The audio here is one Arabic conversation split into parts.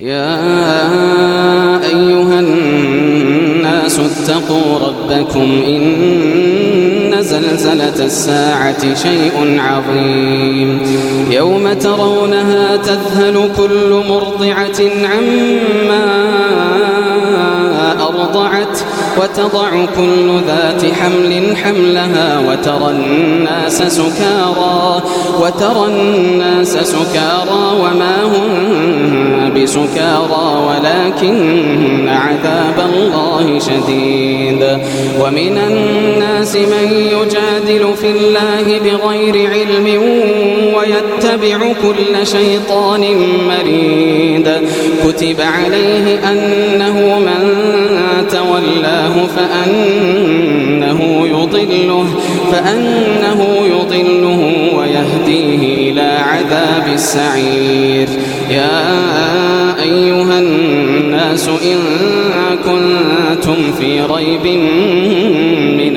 يا أيها الناس اتقوا ربكم إن زلزلة الساعة شيء عظيم. يوم ترونها تذهل كل مرضعة عما أرضعت. وتضع كل ذات حمل حملها وترى الناس سكارى وترى الناس سكارى وما هم بسكارى ولكن عذاب الله شديد. ومن الناس من يجادل في الله بغير علم ويتبع كل شيطان مريد. كتب عليه أنه من تولاه فأنه يضله فأنه يضله ويهديه إلى عذاب السعير يا أيها الناس إن كنتم في ريب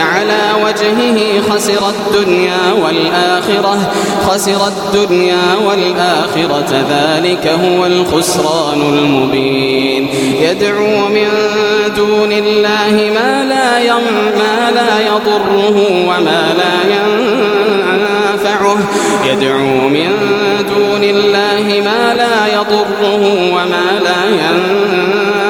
على وجهه خسر الدنيا والآخرة خسر الدنيا والآخرة ذلك هو الخسران المبين. يدعو من دون الله ما لا ما لا يضره وما لا ينفعه. يدعو من دون الله ما لا يضره وما لا ينفعه.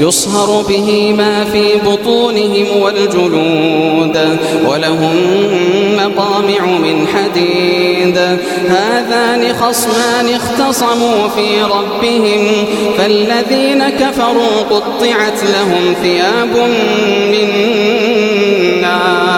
يصهر به ما في بطونهم والجلود ولهم مقامع من حديد. هذان خصمان اختصموا في ربهم فالذين كفروا قطعت لهم ثياب من نار.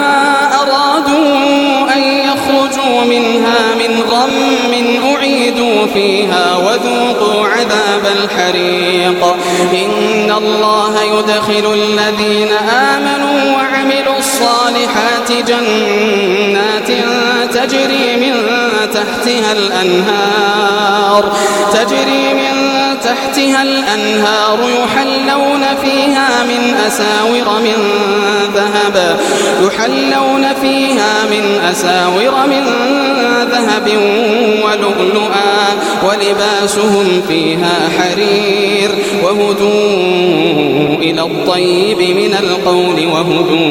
منها من غم أعيدوا فيها وذوقوا عذاب الحريق. إن الله يدخل الذين آمنوا وعملوا الصالحات جنات تجري من تحتها الأنهار تجري من تحتها الأنهار يحلون فيها من أساور من ذهب يحلون فيها من أساور من ذهب ولؤلؤا ولباسهم فيها حرير وهدوا إلى الطيب من القول وهدوا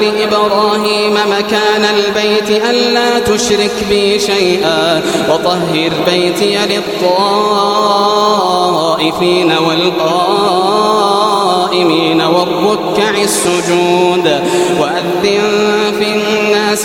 لإبراهيم مكان البيت ألا تشرك بي شيئا وطهر بيتي للطائفين والقائمين والركع السجود وأذن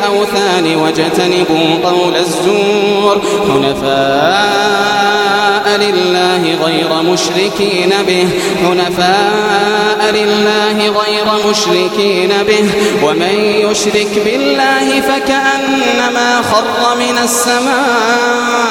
الأوثان واجتنبوا قول الزور حنفاء لله غير مشركين به حنفاء لله غير مشركين به. ومن يشرك بالله فكأنما خر من السماء.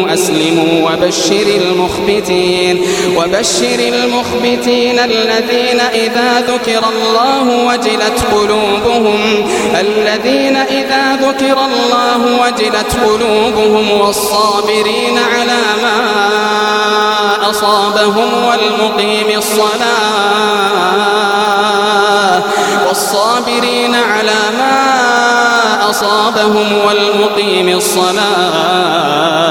أسلموا وبشر المخبتين وبشر المخبتين الذين إذا ذكر الله وجلت قلوبهم الذين إذا ذكر الله وجلت قلوبهم والصابرين على ما أصابهم والمقيم الصلاة والصابرين على ما أصابهم والمقيم الصلاة.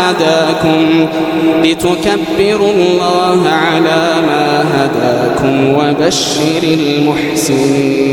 هداكم لتكبروا الله على ما هداكم وبشر المحسنين.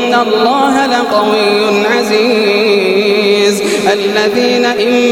الله لقوي عزيز. الذين إن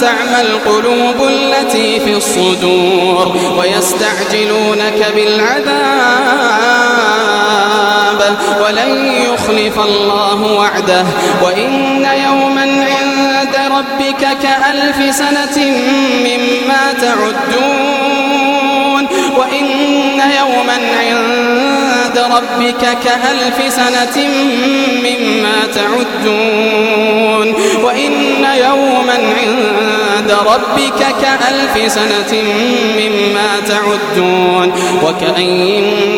تعمى القلوب التي في الصدور ويستعجلونك بالعذاب ولن يخلف الله وعده. وإن يوما عند ربك كألف سنة مما تعدون. وإن يوما عند ربك كألف سنة مما تعدون وإن يوما عند ربك كألف سنة مما تعدون وكأين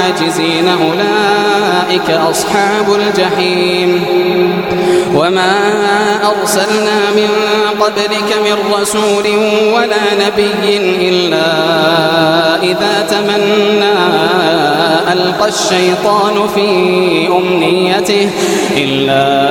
معاجزين أولئك أصحاب الجحيم. وما أرسلنا من قبلك من رسول ولا نبي إلا إذا تمنى ألقى الشيطان في أمنيته إلا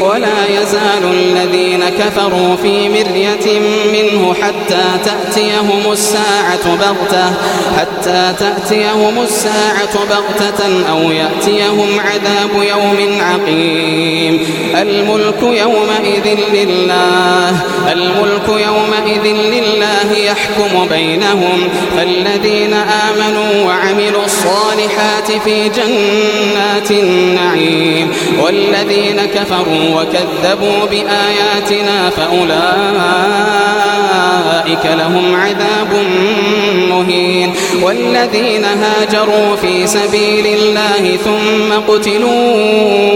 ولا يزال الذين كفروا في مرية منه حتى تأتيهم الساعة بغتة حتى تأتيهم الساعة بغتة أو يأتيهم عذاب يوم عقيم. الملك يومئذ لله الملك يومئذ لله يحكم بينهم. فالذين آمنوا وعملوا الصالحات في جنات النعيم والذين كفروا وكذبوا بآياتنا فأولئك لهم عذاب مهين. والذين هاجروا في سبيل الله ثم قتلوا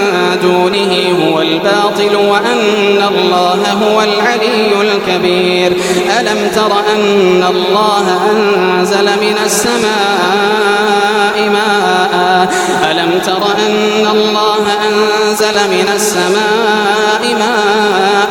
دونه هو الباطل وأن الله هو العلي الكبير. ألم تر أن الله أنزل من السماء ماء؟ ألم تر أن الله أنزل من السماء ماء؟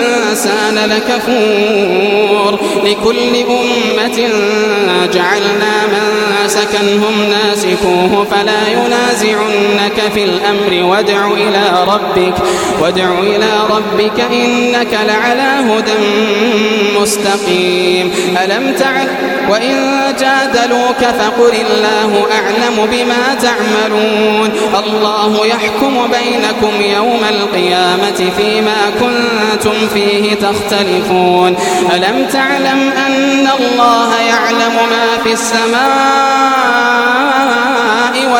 لكفور. لكل أمة جعلنا من سكنهم ناسكوه فلا ينازعنك في الأمر. وادع إلى ربك وادع إلى ربك إنك لعلى هدى مستقيم. ألم تعل وإن جادلوك فقل الله أعلم بما تعملون. الله يحكم بينكم يوم القيامة فيما كنتم فيه تختلفون. ألم تعلم أن الله يعلم ما في السماء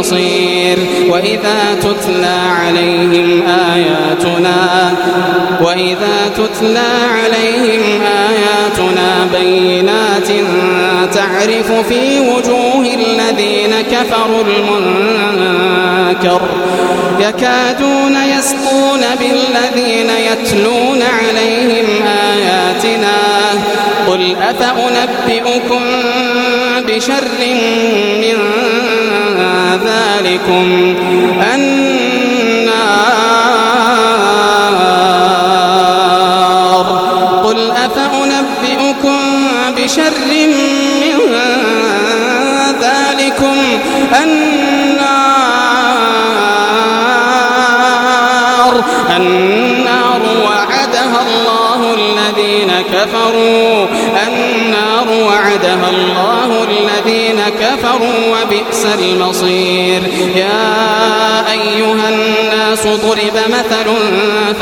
نصير وإذا تتلى عليهم آياتنا وإذا تتلى عليهم آياتنا بينات تعرف في وجوه الذين كفروا المنكر يكادون يسقون بالذين يتلون عليهم آياتنا. قل أفأنبئكم بشر من ذلكم النار. قل أفأنبئكم بشر من ذلكم النار؟ المصير. يا أيها الناس ضرب مثل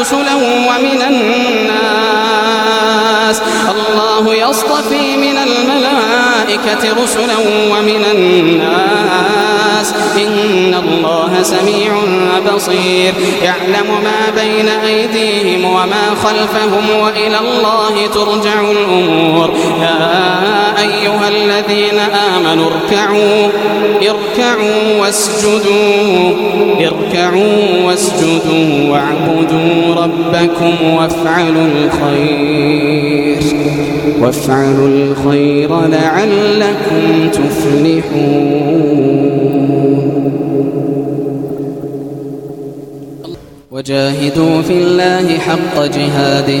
رسلا ومن الناس. الله يصطفي من الملائكة. رسلا ومن الناس. إن الله سميع بصير. يعلم ما بين أيديهم وما خلفهم وإلى الله ترجع الأمور. يا أيها الذين آمنوا اركعوا. اركعوا واسجدوا. اركعوا واسجدوا واعبدوا ربكم وافعلوا الخير. وافعلوا الخير لعلكم تفلحون. وجاهدوا في الله حق جهاده.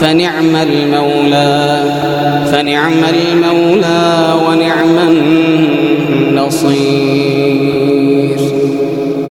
فنعم المولى فنعم المولى ونعم النصير.